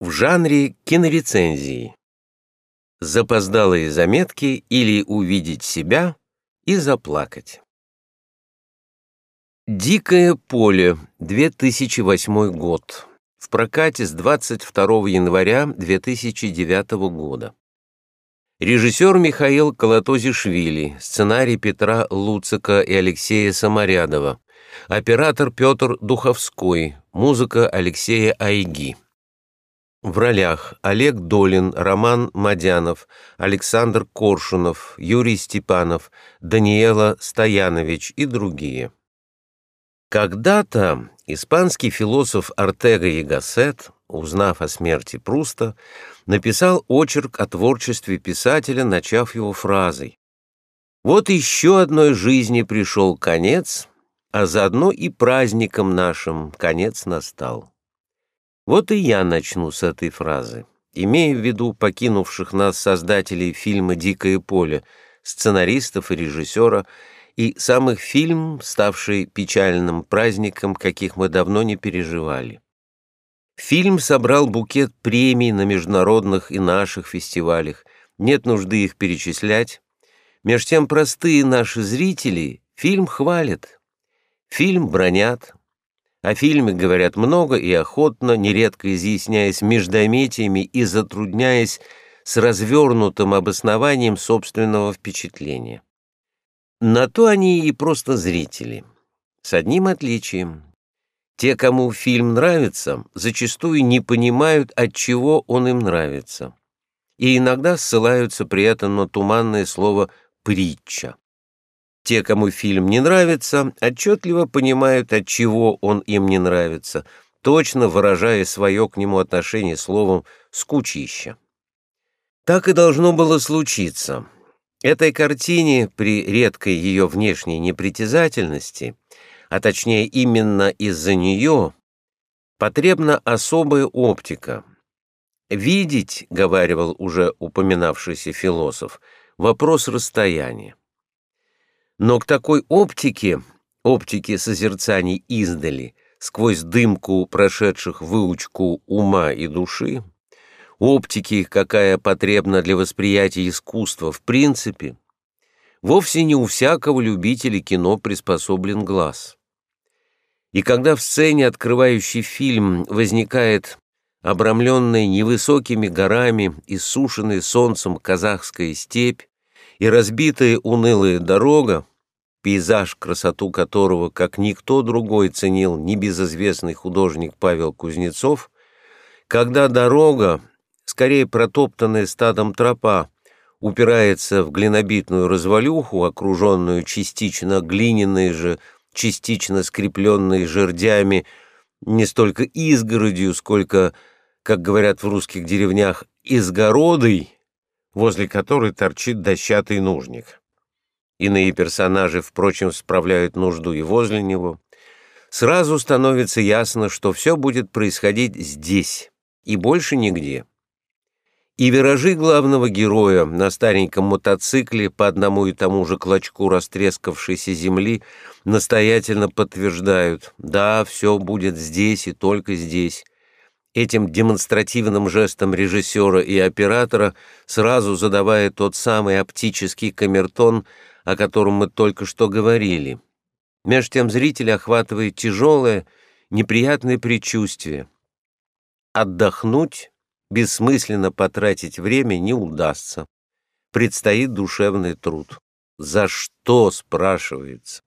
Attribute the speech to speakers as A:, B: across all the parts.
A: В жанре кинорецензии. Запоздалые заметки или увидеть себя и заплакать. «Дикое поле», 2008 год. В прокате с 22 января 2009 года. Режиссер Михаил Колотозишвили, сценарий Петра Луцика и Алексея Саморядова, оператор Петр Духовской, музыка Алексея Айги. В ролях Олег Долин, Роман Мадянов, Александр Коршунов, Юрий Степанов, Даниэла Стоянович и другие. Когда-то испанский философ Артега и Гассет, узнав о смерти Пруста, написал очерк о творчестве писателя, начав его фразой «Вот еще одной жизни пришел конец, а заодно и праздником нашим конец настал». Вот и я начну с этой фразы, имея в виду покинувших нас создателей фильма «Дикое поле», сценаристов и режиссера, и самых фильм, ставший печальным праздником, каких мы давно не переживали. Фильм собрал букет премий на международных и наших фестивалях, нет нужды их перечислять. Меж тем простые наши зрители фильм хвалят, фильм бронят, о фильме говорят много и охотно, нередко изъясняясь междометиями и затрудняясь с развернутым обоснованием собственного впечатления. На то они и просто зрители. С одним отличием. Те, кому фильм нравится, зачастую не понимают, от чего он им нравится. И иногда ссылаются при этом на туманное слово «притча». Те, кому фильм не нравится, отчетливо понимают, от чего он им не нравится, точно выражая свое к нему отношение словом «скучища». Так и должно было случиться. Этой картине, при редкой ее внешней непритязательности, а точнее именно из-за нее, потребна особая оптика. «Видеть», — говаривал уже упоминавшийся философ, — «вопрос расстояния». Но к такой оптике, оптике созерцаний издали, сквозь дымку прошедших выучку ума и души, оптики, какая потребна для восприятия искусства в принципе, вовсе не у всякого любителя кино приспособлен глаз. И когда в сцене, открывающей фильм, возникает обрамленная невысокими горами и сушеная солнцем казахская степь, и разбитая унылая дорога, пейзаж, красоту которого, как никто другой, ценил небезызвестный художник Павел Кузнецов, когда дорога, скорее протоптанная стадом тропа, упирается в глинобитную развалюху, окруженную частично глиняной же, частично скрепленной жердями, не столько изгородью, сколько, как говорят в русских деревнях, изгородой, возле которой торчит дощатый нужник. Иные персонажи, впрочем, справляют нужду и возле него. Сразу становится ясно, что все будет происходить здесь и больше нигде. И виражи главного героя на стареньком мотоцикле по одному и тому же клочку растрескавшейся земли настоятельно подтверждают, да, все будет здесь и только здесь, этим демонстративным жестом режиссера и оператора, сразу задавая тот самый оптический камертон, о котором мы только что говорили. Меж тем зрителя охватывает тяжелое, неприятное предчувствие. Отдохнуть, бессмысленно потратить время не удастся. Предстоит душевный труд. За что, спрашивается?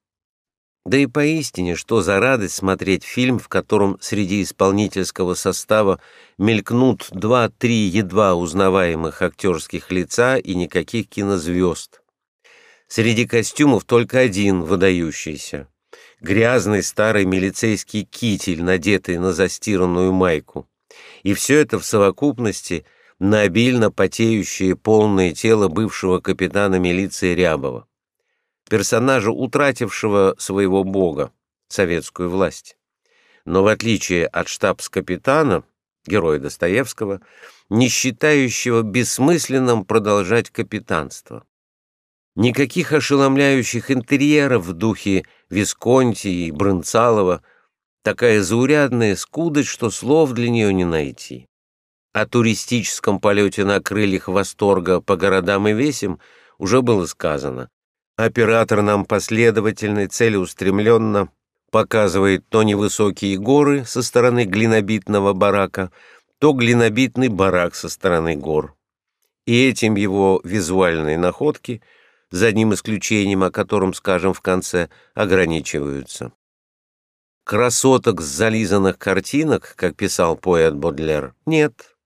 A: Да и поистине, что за радость смотреть фильм, в котором среди исполнительского состава мелькнут два-три едва узнаваемых актерских лица и никаких кинозвезд. Среди костюмов только один выдающийся. Грязный старый милицейский китель, надетый на застиранную майку. И все это в совокупности на обильно потеющее полное тело бывшего капитана милиции Рябова персонажа, утратившего своего бога, советскую власть. Но в отличие от штабс-капитана, героя Достоевского, не считающего бессмысленным продолжать капитанство. Никаких ошеломляющих интерьеров в духе Висконти и Брынцалова, такая заурядная скудость, что слов для нее не найти. О туристическом полете на крыльях восторга по городам и весям уже было сказано. Оператор нам последовательно и целеустремленно показывает то невысокие горы со стороны глинобитного барака, то глинобитный барак со стороны гор. И этим его визуальные находки, за одним исключением, о котором скажем в конце, ограничиваются. Красоток с зализанных картинок, как писал поэт Бодлер, нет.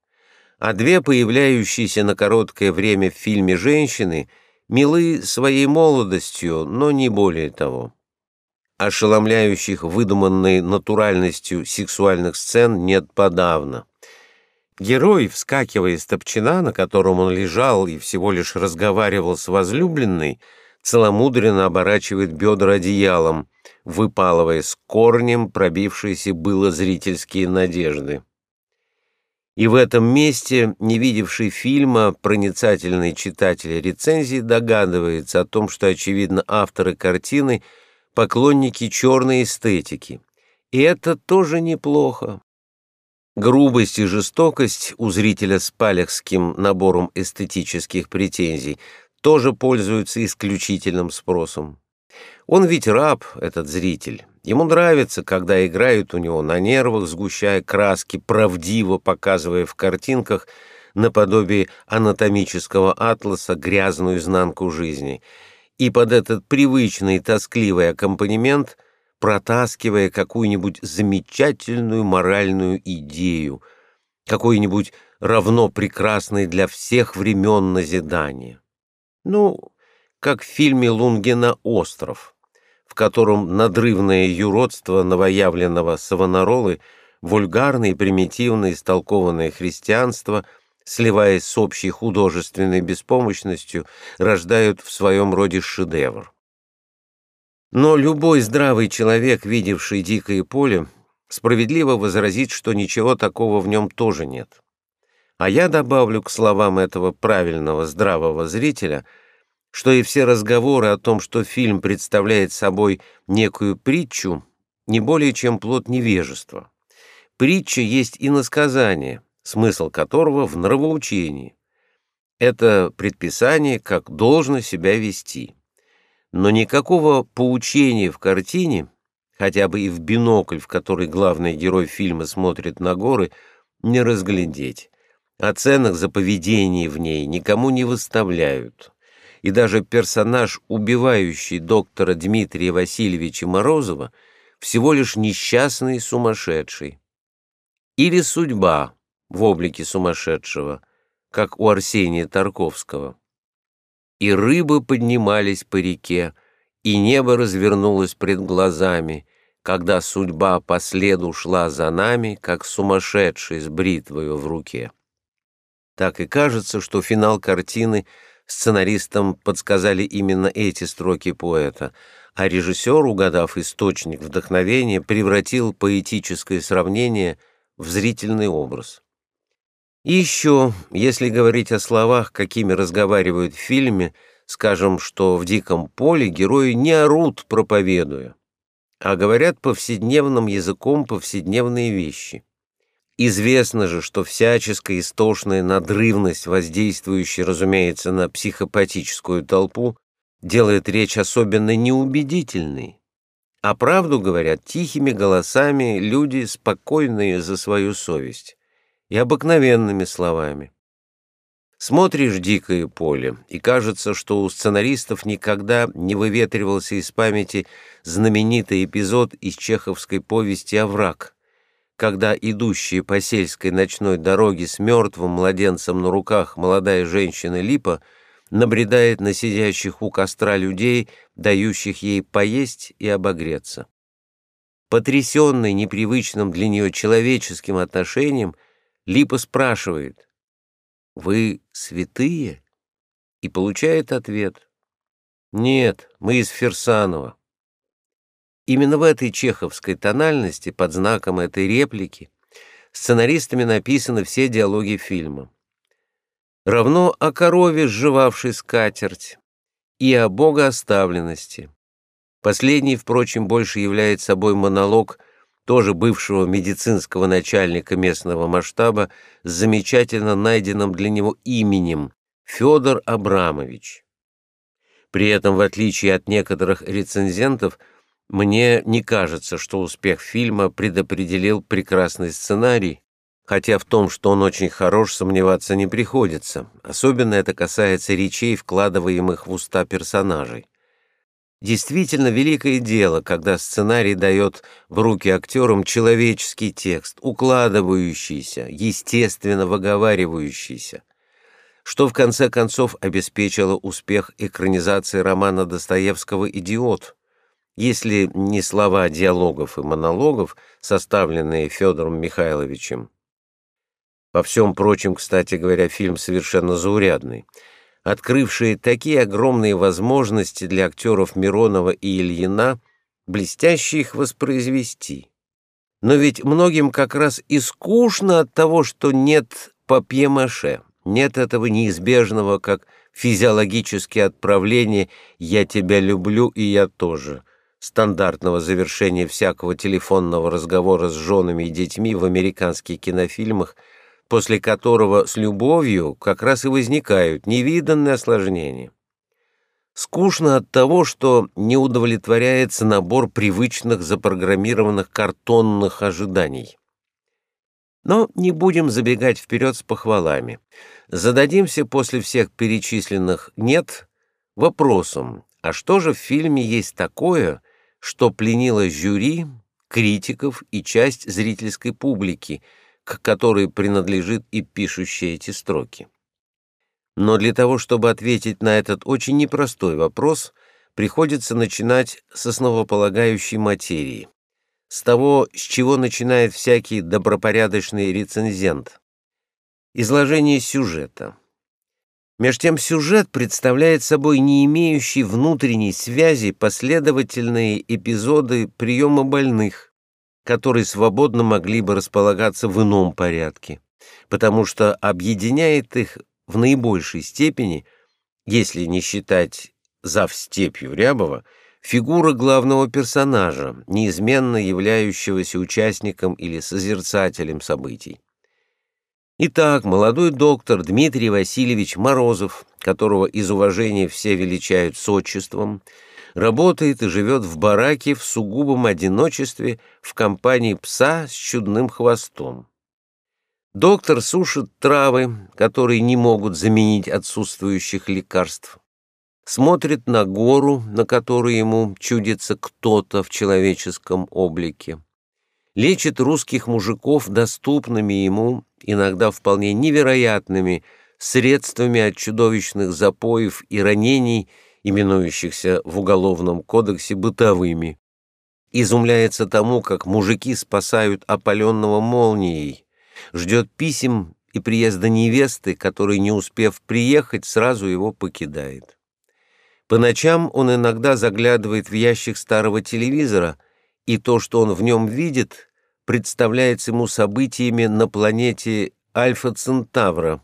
A: А две появляющиеся на короткое время в фильме женщины милы своей молодостью, но не более того. Ошеломляющих выдуманной натуральностью сексуальных сцен нет подавно. Герой, вскакивая из топчина, на котором он лежал и всего лишь разговаривал с возлюбленной, целомудренно оборачивает бедра одеялом, выпалывая с корнем пробившиеся было зрительские надежды. И в этом месте, не видевший фильма, проницательный читатель рецензии догадывается о том, что, очевидно, авторы картины — поклонники черной эстетики. И это тоже неплохо. Грубость и жестокость у зрителя с палехским набором эстетических претензий тоже пользуются исключительным спросом. Он ведь раб, этот зритель. Ему нравится, когда играют у него на нервах, сгущая краски, правдиво показывая в картинках наподобие анатомического атласа грязную изнанку жизни — и под этот привычный тоскливый аккомпанемент протаскивая какую-нибудь замечательную моральную идею, какой-нибудь равно прекрасный для всех времен назидание. Ну, как в фильме Лунгина «Остров», котором надрывное юродство новоявленного Савонаролы, вульгарное и примитивное истолкованное христианство — сливаясь с общей художественной беспомощностью, рождают в своем роде шедевр. Но любой здравый человек, видевший дикое поле, справедливо возразит, что ничего такого в нем тоже нет. А я добавлю к словам этого правильного здравого зрителя, что и все разговоры о том, что фильм представляет собой некую притчу, не более чем плод невежества. Притча есть иносказание, смысл которого в нравоучении. Это предписание, как должно себя вести. Но никакого поучения в картине, хотя бы и в бинокль, в который главный герой фильма смотрит на горы, не разглядеть. Оценок за поведение в ней никому не выставляют. И даже персонаж, убивающий доктора Дмитрия Васильевича Морозова, всего лишь несчастный сумасшедший. Или судьба, в облике сумасшедшего, как у Арсения Тарковского. И рыбы поднимались по реке, и небо развернулось пред глазами, когда судьба по следу шла за нами, как сумасшедший с бритвою в руке. Так и кажется, что финал картины сценаристам подсказали именно эти строки поэта, а режиссер, угадав источник вдохновения, превратил поэтическое сравнение в зрительный образ. И еще, если говорить о словах, какими разговаривают в фильме, скажем, что в «Диком поле» герои не орут, проповедуя, а говорят повседневным языком повседневные вещи. Известно же, что всяческая истошная надрывность, воздействующая, разумеется, на психопатическую толпу, делает речь особенно неубедительной. А правду говорят тихими голосами люди, спокойные за свою совесть и обыкновенными словами. Смотришь «Дикое поле», и кажется, что у сценаристов никогда не выветривался из памяти знаменитый эпизод из чеховской повести «Овраг», когда идущая по сельской ночной дороге с мертвым младенцем на руках молодая женщина Липа набредает на сидящих у костра людей, дающих ей поесть и обогреться. Потрясенный непривычным для нее человеческим отношением, Липа спрашивает, «Вы святые?» и получает ответ, «Нет, мы из Ферсанова». Именно в этой чеховской тональности, под знаком этой реплики, сценаристами написаны все диалоги фильма. Равно о корове, сживавшей скатерть, и о богооставленности. Последний, впрочем, больше является собой монолог тоже бывшего медицинского начальника местного масштаба с замечательно найденным для него именем Федор Абрамович. При этом, в отличие от некоторых рецензентов, мне не кажется, что успех фильма предопределил прекрасный сценарий, хотя в том, что он очень хорош, сомневаться не приходится. Особенно это касается речей, вкладываемых в уста персонажей. Действительно великое дело, когда сценарий дает в руки актерам человеческий текст, укладывающийся, естественно выговаривающийся, что в конце концов обеспечило успех экранизации романа Достоевского «Идиот», если не слова диалогов и монологов, составленные Федором Михайловичем. По всем прочим, кстати говоря, фильм совершенно заурядный — открывшие такие огромные возможности для актеров Миронова и Ильина, блестяще их воспроизвести. Но ведь многим как раз и скучно от того, что нет папье-маше, нет этого неизбежного, как физиологические отправления «я тебя люблю и я тоже», стандартного завершения всякого телефонного разговора с женами и детьми в американских кинофильмах – после которого с любовью как раз и возникают невиданные осложнения. Скучно от того, что не удовлетворяется набор привычных запрограммированных картонных ожиданий. Но не будем забегать вперед с похвалами. Зададимся после всех перечисленных «нет» вопросом, а что же в фильме есть такое, что пленило жюри, критиков и часть зрительской публики – к которой принадлежит и пишущий эти строки. Но для того, чтобы ответить на этот очень непростой вопрос, приходится начинать с основополагающей материи, с того, с чего начинает всякий добропорядочный рецензент. Изложение сюжета. Меж тем сюжет представляет собой не имеющий внутренней связи последовательные эпизоды приема больных, которые свободно могли бы располагаться в ином порядке, потому что объединяет их в наибольшей степени, если не считать зав степью Рябова, фигура главного персонажа, неизменно являющегося участником или созерцателем событий. Итак, молодой доктор Дмитрий Васильевич Морозов, которого из уважения все величают с отчеством, работает и живет в бараке в сугубом одиночестве в компании пса с чудным хвостом. Доктор сушит травы, которые не могут заменить отсутствующих лекарств. Смотрит на гору, на которой ему чудится кто-то в человеческом облике. Лечит русских мужиков доступными ему, иногда вполне невероятными, средствами от чудовищных запоев и ранений – именующихся в Уголовном кодексе бытовыми. Изумляется тому, как мужики спасают опаленного молнией, ждет писем и приезда невесты, который, не успев приехать, сразу его покидает. По ночам он иногда заглядывает в ящик старого телевизора, и то, что он в нем видит, представляется ему событиями на планете Альфа-Центавра,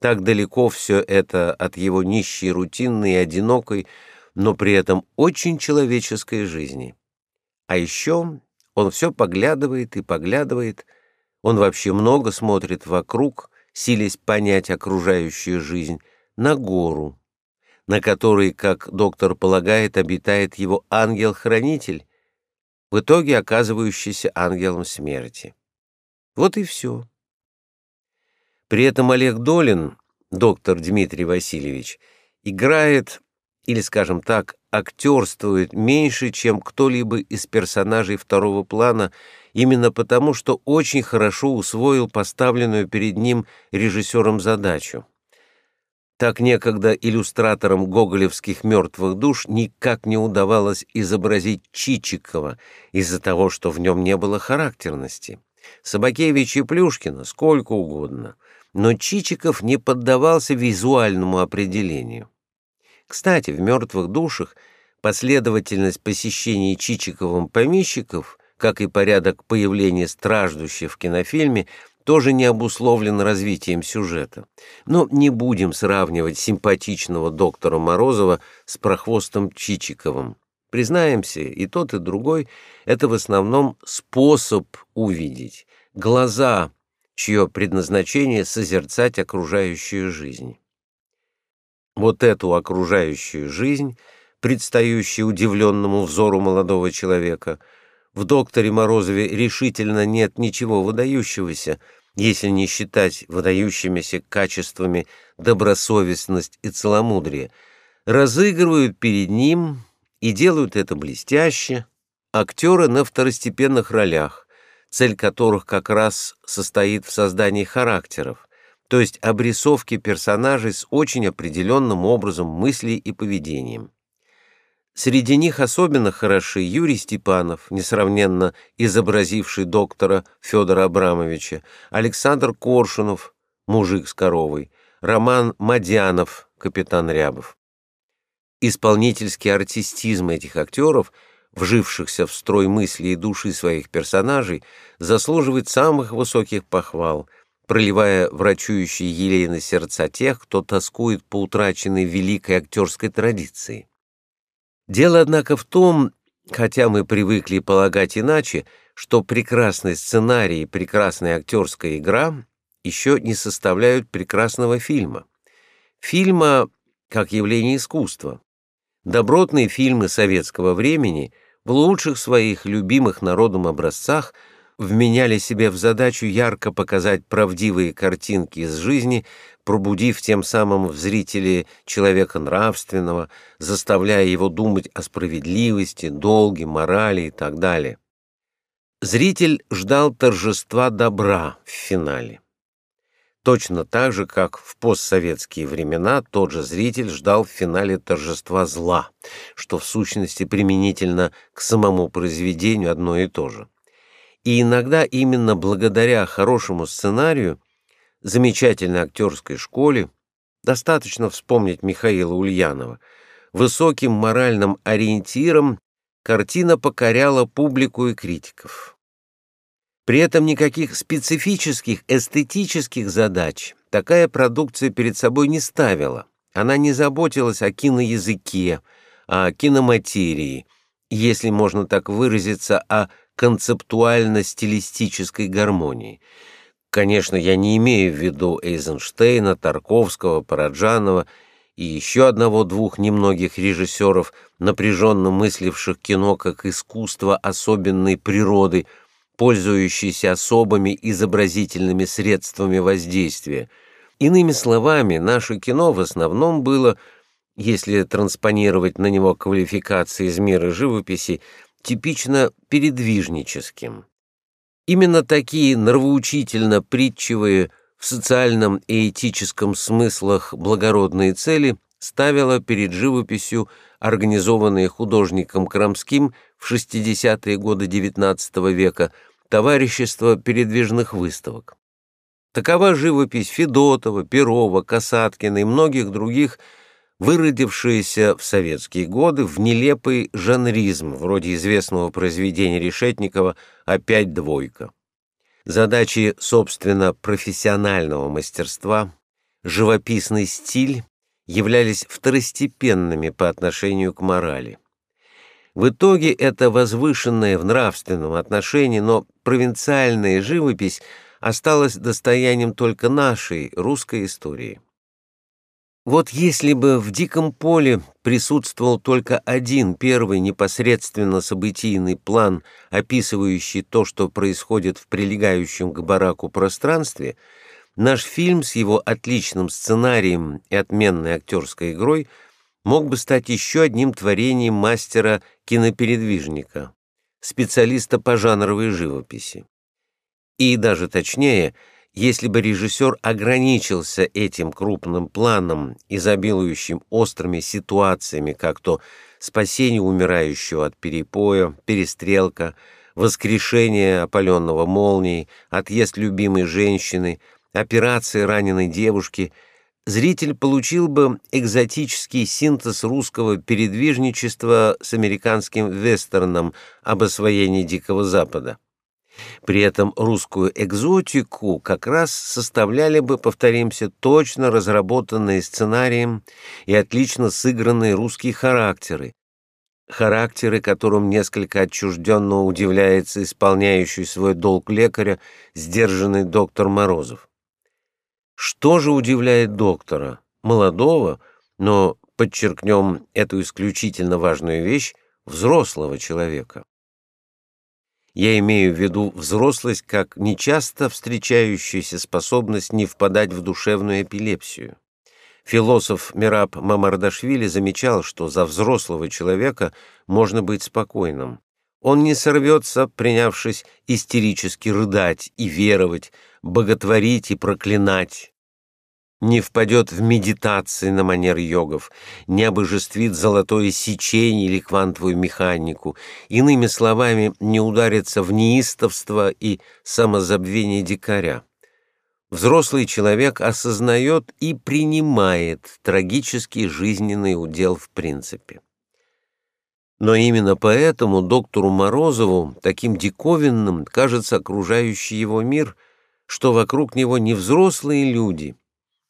A: так далеко все это от его нищей, рутинной и одинокой, но при этом очень человеческой жизни. А еще он все поглядывает и поглядывает, он вообще много смотрит вокруг, силясь понять окружающую жизнь, на гору, на которой, как доктор полагает, обитает его ангел-хранитель, в итоге оказывающийся ангелом смерти. Вот и все. При этом Олег Долин, доктор Дмитрий Васильевич, играет, или, скажем так, актерствует меньше, чем кто-либо из персонажей второго плана, именно потому, что очень хорошо усвоил поставленную перед ним режиссером задачу. Так некогда иллюстраторам гоголевских «Мертвых душ» никак не удавалось изобразить Чичикова из-за того, что в нем не было характерности. Собакевич и Плюшкина сколько угодно — но Чичиков не поддавался визуальному определению. Кстати, в «Мертвых душах» последовательность посещений Чичиковым помещиков, как и порядок появления страждущих в кинофильме, тоже не обусловлен развитием сюжета. Но не будем сравнивать симпатичного доктора Морозова с прохвостом Чичиковым. Признаемся, и тот, и другой — это в основном способ увидеть, глаза, чье предназначение — созерцать окружающую жизнь. Вот эту окружающую жизнь, предстающую удивленному взору молодого человека, в докторе Морозове решительно нет ничего выдающегося, если не считать выдающимися качествами добросовестность и целомудрие, разыгрывают перед ним и делают это блестяще актеры на второстепенных ролях, цель которых как раз состоит в создании характеров, то есть обрисовки персонажей с очень определенным образом мыслей и поведением. Среди них особенно хороши Юрий Степанов, несравненно изобразивший доктора Федора Абрамовича, Александр Коршунов, мужик с коровой, Роман Мадянов, капитан Рябов. Исполнительский артистизм этих актеров, вжившихся в строй мысли и души своих персонажей, заслуживает самых высоких похвал – проливая врачующие елей сердца тех, кто тоскует по утраченной великой актерской традиции. Дело, однако, в том, хотя мы привыкли полагать иначе, что прекрасный сценарий и прекрасная актерская игра еще не составляют прекрасного фильма. Фильма как явление искусства. Добротные фильмы советского времени в лучших своих любимых народом образцах – вменяли себе в задачу ярко показать правдивые картинки из жизни, пробудив тем самым в зрителе человека нравственного, заставляя его думать о справедливости, долге, морали и так далее. Зритель ждал торжества добра в финале. Точно так же, как в постсоветские времена тот же зритель ждал в финале торжества зла, что в сущности применительно к самому произведению одно и то же. И иногда именно благодаря хорошему сценарию, замечательной актерской школе, достаточно вспомнить Михаила Ульянова, высоким моральным ориентиром картина покоряла публику и критиков. При этом никаких специфических эстетических задач такая продукция перед собой не ставила. Она не заботилась о киноязыке, о киноматерии, если можно так выразиться, о концептуально-стилистической гармонии. Конечно, я не имею в виду Эйзенштейна, Тарковского, Параджанова и еще одного-двух немногих режиссеров, напряженно мысливших кино как искусство особенной природы, пользующейся особыми изобразительными средствами воздействия. Иными словами, наше кино в основном было, если транспонировать на него квалификации из мира живописи, типично передвижническим. Именно такие нравоучительно притчевые в социальном и этическом смыслах благородные цели ставила перед живописью организованные художником Крамским в 60-е годы XIX века товарищество передвижных выставок. Такова живопись Федотова, Перова, Касаткина и многих других – выродившиеся в советские годы в нелепый жанризм, вроде известного произведения Решетникова «Опять двойка». Задачи, собственно, профессионального мастерства, живописный стиль являлись второстепенными по отношению к морали. В итоге это возвышенная в нравственном отношении, но провинциальная живопись осталась достоянием только нашей русской истории. Вот если бы в диком поле присутствовал только один первый непосредственно событийный план, описывающий то, что происходит в прилегающем к бараку пространстве, наш фильм с его отличным сценарием и отменной актерской игрой мог бы стать еще одним творением мастера-кинопередвижника, специалиста по жанровой живописи. И даже точнее — если бы режиссер ограничился этим крупным планом, изобилующим острыми ситуациями, как то спасение умирающего от перепоя, перестрелка, воскрешение опаленного молнией, отъезд любимой женщины, операции раненой девушки, зритель получил бы экзотический синтез русского передвижничества с американским вестерном об освоении Дикого Запада. При этом русскую экзотику как раз составляли бы, повторимся, точно разработанные сценарием и отлично сыгранные русские характеры, характеры, которым несколько отчужденно удивляется исполняющий свой долг лекаря, сдержанный доктор Морозов. Что же удивляет доктора, молодого, но, подчеркнем эту исключительно важную вещь, взрослого человека? Я имею в виду взрослость как нечасто встречающаяся способность не впадать в душевную эпилепсию. Философ Мираб Мамардашвили замечал, что за взрослого человека можно быть спокойным. Он не сорвется, принявшись истерически рыдать и веровать, боготворить и проклинать. Не впадет в медитации на манер йогов, не обожествит золотое сечение или квантовую механику, иными словами, не ударится в неистовство и самозабвение дикаря. Взрослый человек осознает и принимает трагический жизненный удел в принципе. Но именно поэтому доктору Морозову таким диковинным кажется окружающий его мир, что вокруг него не взрослые люди,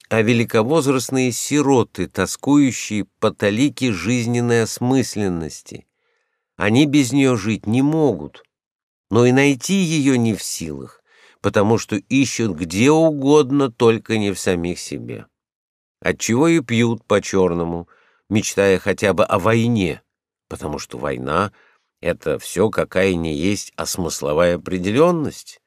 A: а великовозрастные сироты, тоскующие по талике жизненной осмысленности. Они без нее жить не могут, но и найти ее не в силах потому что ищут где угодно, только не в самих себе. Отчего и пьют по-черному, мечтая хотя бы о войне, потому что война — это все какая не есть, а смысловая определенность,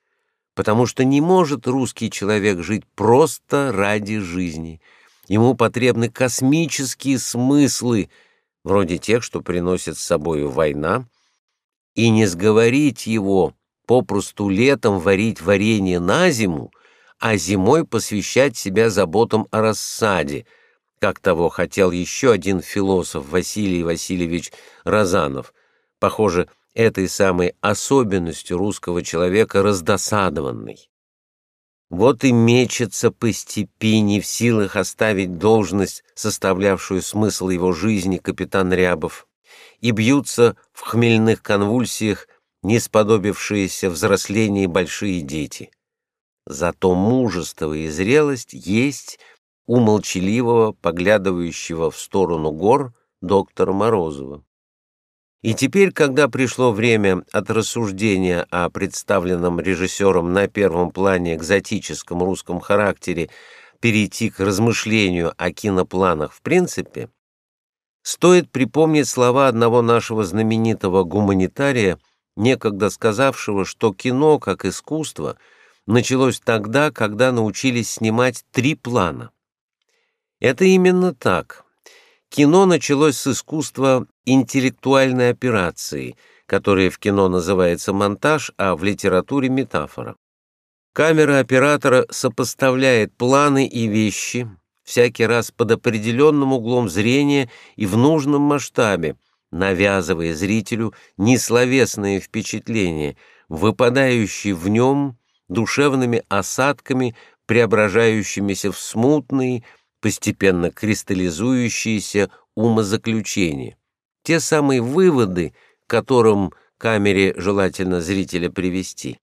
A: потому что не может русский человек жить просто ради жизни. Ему потребны космические смыслы, вроде тех, что приносит с собою война, и не сговорить его попросту летом варить варенье на зиму, а зимой посвящать себя заботам о рассаде, как того хотел еще один философ Василий Васильевич Розанов. Похоже, этой самой особенностью русского человека раздосадованный. Вот и мечется по степи, не в силах оставить должность, составлявшую смысл его жизни, капитан Рябов, и бьются в хмельных конвульсиях не сподобившиеся взросления большие дети. Зато мужество и зрелость есть у молчаливого, поглядывающего в сторону гор доктора Морозова. И теперь, когда пришло время от рассуждения о представленном режиссером на первом плане экзотическом русском характере перейти к размышлению о кинопланах в принципе, стоит припомнить слова одного нашего знаменитого гуманитария некогда сказавшего, что кино, как искусство, началось тогда, когда научились снимать три плана. Это именно так. Кино началось с искусства интеллектуальной операции, которая в кино называется монтаж, а в литературе метафора. Камера оператора сопоставляет планы и вещи, всякий раз под определенным углом зрения и в нужном масштабе, навязывая зрителю несловесные впечатления, выпадающие в нем душевными осадками, преображающимися в смутные, постепенно кристаллизующиеся умозаключения. Те самые выводы, которым камере желательно зрителя привести.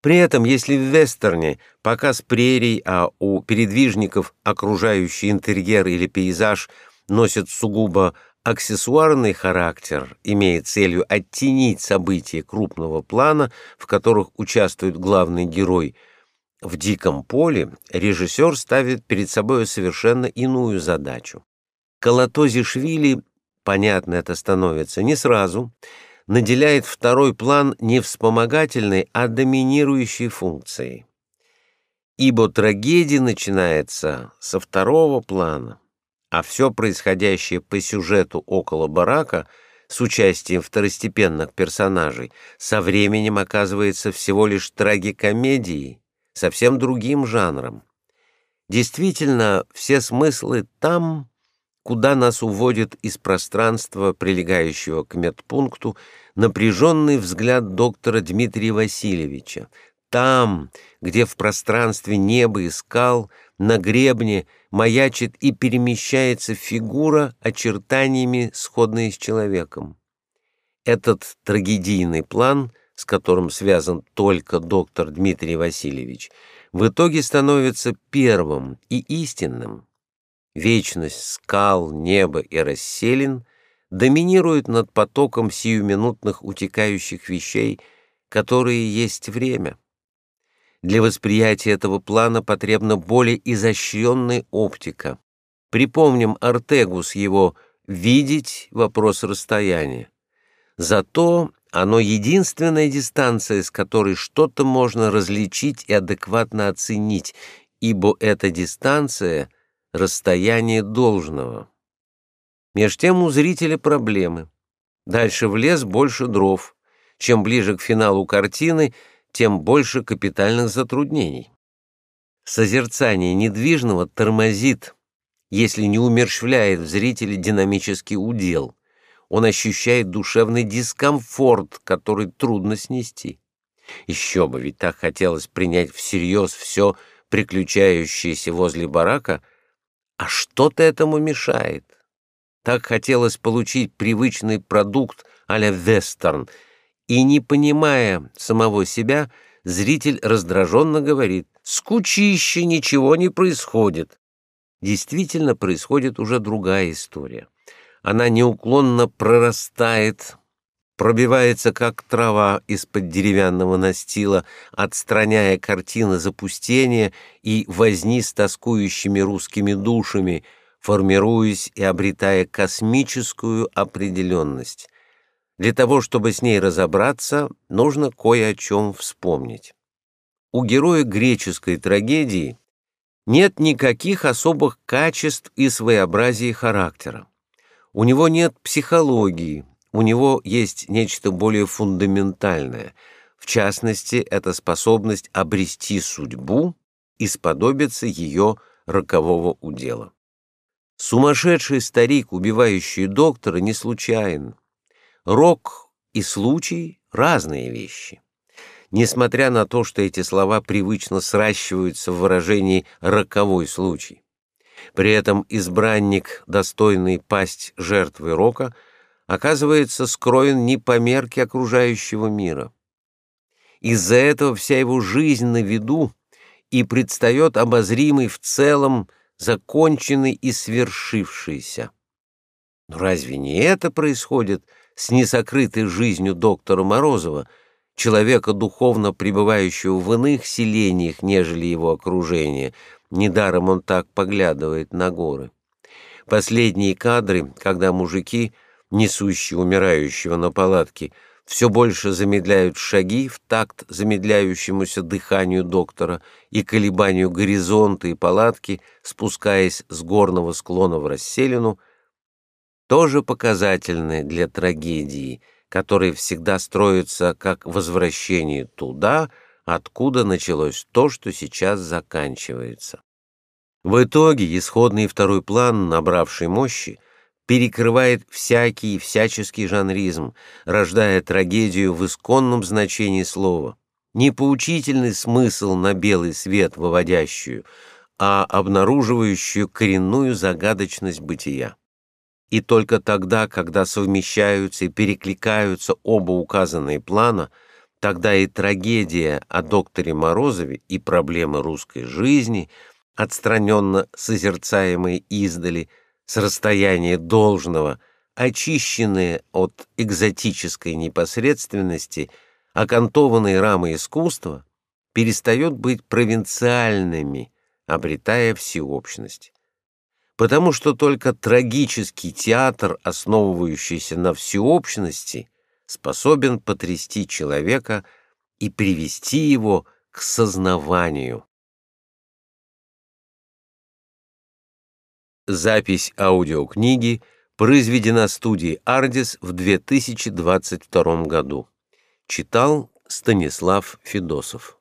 A: При этом, если в вестерне показ прерий, а у передвижников окружающий интерьер или пейзаж носят сугубо аксессуарный характер имеет целью оттенить события крупного плана, в которых участвует главный герой. В «Диком поле» режиссер ставит перед собой совершенно иную задачу. Колотозишвили, понятно это становится не сразу, наделяет второй план не вспомогательной, а доминирующей функцией. Ибо трагедия начинается со второго плана а все происходящее по сюжету около барака с участием второстепенных персонажей со временем оказывается всего лишь трагикомедией, совсем другим жанром. Действительно, все смыслы там, куда нас уводит из пространства, прилегающего к медпункту, напряженный взгляд доктора Дмитрия Васильевича, там, где в пространстве небо и скал, на гребне — маячит и перемещается фигура очертаниями, сходные с человеком. Этот трагедийный план, с которым связан только доктор Дмитрий Васильевич, в итоге становится первым и истинным. Вечность скал, неба и расселин доминирует над потоком сиюминутных утекающих вещей, которые есть время. Для восприятия этого плана потребна более изощренная оптика. Припомним Артегу с его «видеть» вопрос расстояния. Зато оно единственная дистанция, с которой что-то можно различить и адекватно оценить, ибо эта дистанция — расстояние должного. Меж тем у зрителя проблемы. Дальше в лес больше дров. Чем ближе к финалу картины, тем больше капитальных затруднений. Созерцание недвижного тормозит, если не умерщвляет в зрителе динамический удел он ощущает душевный дискомфорт, который трудно снести. Еще бы, ведь так хотелось принять всерьез все приключающееся возле барака, а что-то этому мешает. Так хотелось получить привычный продукт а-ля вестерн, и, не понимая самого себя, зритель раздраженно говорит «Скучище, ничего не происходит». Действительно происходит уже другая история она неуклонно прорастает, пробивается, как трава из-под деревянного настила, отстраняя картины запустения и возни с тоскующими русскими душами, формируясь и обретая космическую определенность. Для того, чтобы с ней разобраться, нужно кое о чем вспомнить. У героя греческой трагедии нет никаких особых качеств и своеобразия характера. У него нет психологии, у него есть нечто более фундаментальное. В частности, это способность обрести судьбу и сподобиться ее рокового удела. Сумасшедший старик, убивающий доктора, не случайен. Рок и случай — разные вещи. Несмотря на то, что эти слова привычно сращиваются в выражении «роковой случай». При этом избранник, достойный пасть жертвы рока, оказывается скроен не по мерке окружающего мира. Из-за этого вся его жизнь на виду и предстает обозримый в целом, законченный и свершившийся. Но разве не это происходит с несокрытой жизнью доктора Морозова, человека, духовно пребывающего в иных селениях, нежели его окружение, Недаром он так поглядывает на горы. Последние кадры, когда мужики, несущие умирающего на палатке, все больше замедляют шаги в такт замедляющемуся дыханию доктора и колебанию горизонта и палатки, спускаясь с горного склона в расселину, тоже показательны для трагедии, которые всегда строятся как возвращение туда, откуда началось то, что сейчас заканчивается. В итоге исходный второй план, набравший мощи, перекрывает всякий всяческий жанризм, рождая трагедию в исконном значении слова. Не поучительный смысл на белый свет выводящую, а обнаруживающую коренную загадочность бытия. И только тогда, когда совмещаются и перекликаются оба указанные плана – Тогда и трагедия о докторе Морозове и проблемы русской жизни, отстраненно созерцаемые издали, с расстояния должного, очищенные от экзотической непосредственности, окантованные рамы искусства, перестают быть провинциальными, обретая всеобщность. Потому что только трагический театр, основывающийся на всеобщности – способен потрясти человека и привести его к сознаванию. Запись аудиокниги произведена студией «Ардис» в 2022 году. Читал Станислав Федосов.